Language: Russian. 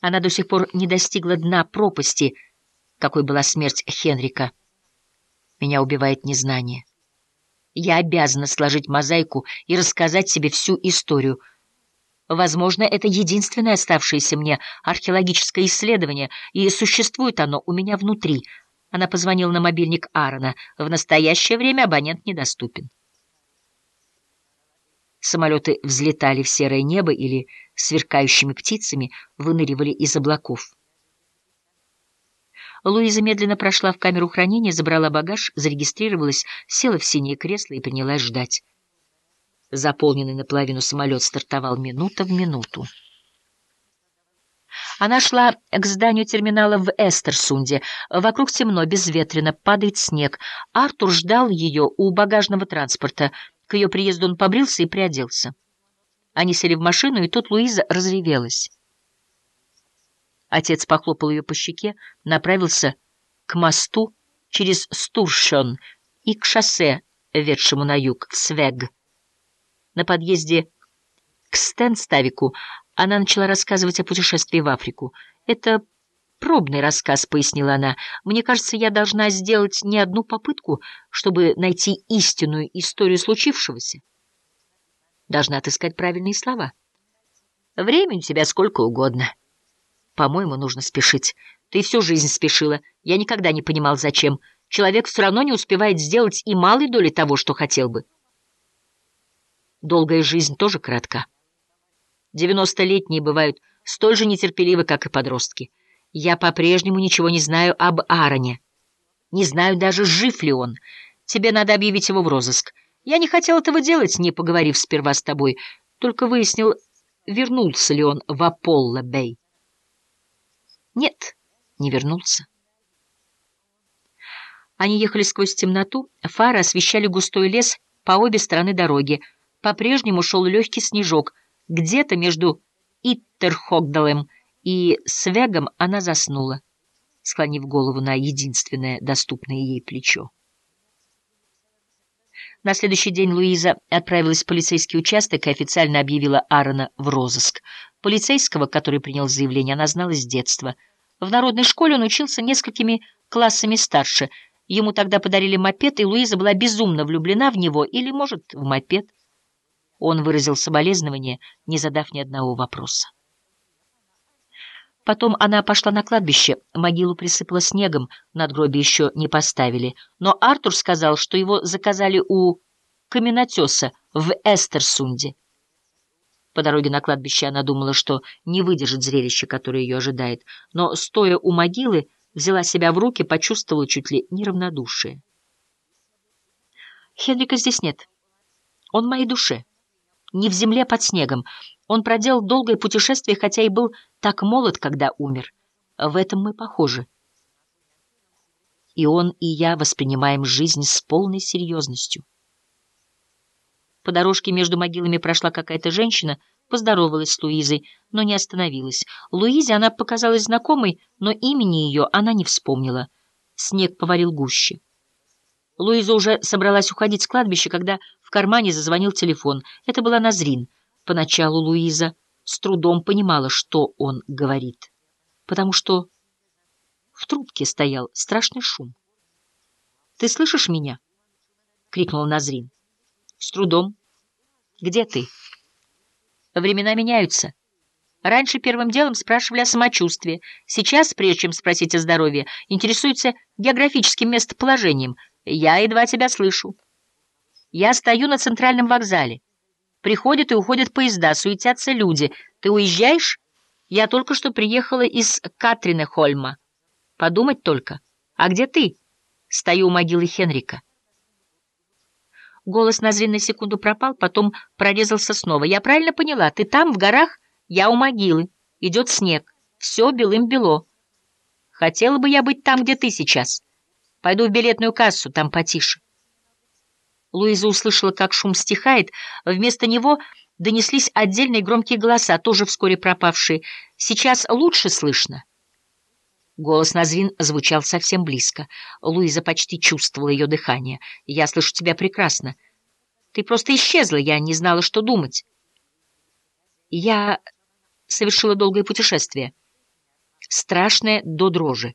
Она до сих пор не достигла дна пропасти, какой была смерть Хенрика. Меня убивает незнание. Я обязана сложить мозаику и рассказать себе всю историю. Возможно, это единственное оставшееся мне археологическое исследование, и существует оно у меня внутри. Она позвонила на мобильник Аарона. В настоящее время абонент недоступен. Самолеты взлетали в серое небо или сверкающими птицами выныривали из облаков. Луиза медленно прошла в камеру хранения, забрала багаж, зарегистрировалась, села в синее кресло и принялась ждать. Заполненный наполовину самолет стартовал минута в минуту. Она шла к зданию терминала в Эстерсунде. Вокруг темно, безветренно, падает снег. Артур ждал ее у багажного транспорта. К ее приезду он побрился и приоделся. Они сели в машину, и тут Луиза разревелась. Отец похлопал ее по щеке, направился к мосту через Стуршон и к шоссе, ведшему на юг, в Свег. На подъезде к Стенставику она начала рассказывать о путешествии в Африку. «Это пробный рассказ», — пояснила она. «Мне кажется, я должна сделать не одну попытку, чтобы найти истинную историю случившегося. Должна отыскать правильные слова. Времени у тебя сколько угодно». По-моему, нужно спешить. Ты всю жизнь спешила. Я никогда не понимал, зачем. Человек все равно не успевает сделать и малой доли того, что хотел бы. Долгая жизнь тоже коротка. Девяностолетние бывают столь же нетерпеливы, как и подростки. Я по-прежнему ничего не знаю об Аароне. Не знаю даже, жив ли он. Тебе надо объявить его в розыск. Я не хотел этого делать, не поговорив сперва с тобой, только выяснил, вернулся ли он в Аполло-Бэй. Нет, не вернулся. Они ехали сквозь темноту, фары освещали густой лес по обе стороны дороги. По-прежнему шел легкий снежок. Где-то между Иттерхогдалем и Свегом она заснула, склонив голову на единственное доступное ей плечо. На следующий день Луиза отправилась в полицейский участок и официально объявила Аарона в розыск. Полицейского, который принял заявление, она знала с детства — в народной школе он учился несколькими классами старше. Ему тогда подарили мопед, и Луиза была безумно влюблена в него, или, может, в мопед. Он выразил соболезнование, не задав ни одного вопроса. Потом она пошла на кладбище, могилу присыпала снегом, надгробие еще не поставили. Но Артур сказал, что его заказали у каменотеса в Эстерсунде. По дороге на кладбище она думала, что не выдержит зрелище, которое ее ожидает, но, стоя у могилы, взяла себя в руки, почувствовала чуть ли неравнодушие. Хенрика здесь нет. Он в моей душе. Не в земле под снегом. Он проделал долгое путешествие, хотя и был так молод, когда умер. В этом мы похожи. И он, и я воспринимаем жизнь с полной серьезностью. По дорожке между могилами прошла какая-то женщина, поздоровалась с Луизой, но не остановилась. Луизе она показалась знакомой, но имени ее она не вспомнила. Снег поварил гуще. Луиза уже собралась уходить с кладбища, когда в кармане зазвонил телефон. Это была Назрин. Поначалу Луиза с трудом понимала, что он говорит, потому что в трубке стоял страшный шум. «Ты слышишь меня?» — крикнул Назрин. «С трудом. Где ты? Времена меняются. Раньше первым делом спрашивали о самочувствии. Сейчас, прежде чем спросить о здоровье, интересуются географическим местоположением. Я едва тебя слышу. Я стою на центральном вокзале. Приходят и уходят поезда, суетятся люди. Ты уезжаешь? Я только что приехала из Катринехольма. Подумать только. А где ты? Стою у могилы Хенрика. Голос Назрин на секунду пропал, потом прорезался снова. «Я правильно поняла, ты там, в горах? Я у могилы. Идет снег. Все белым-бело. Хотела бы я быть там, где ты сейчас. Пойду в билетную кассу, там потише». Луиза услышала, как шум стихает. Вместо него донеслись отдельные громкие голоса, тоже вскоре пропавшие. «Сейчас лучше слышно?» Голос Назвин звучал совсем близко. Луиза почти чувствовала ее дыхание. «Я слышу тебя прекрасно. Ты просто исчезла, я не знала, что думать». «Я совершила долгое путешествие. страшное до дрожи.